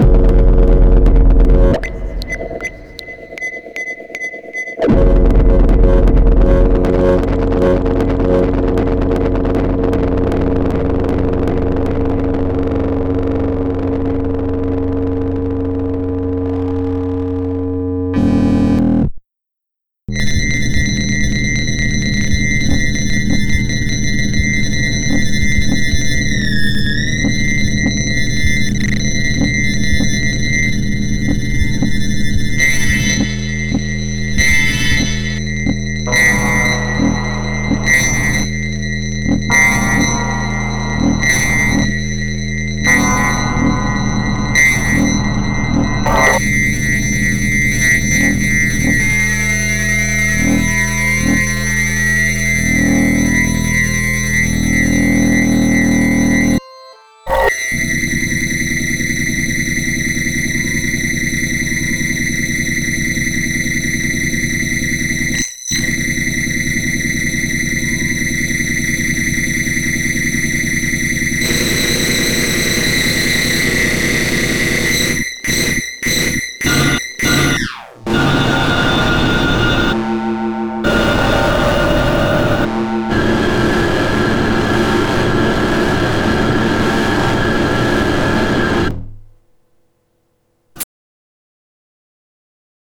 you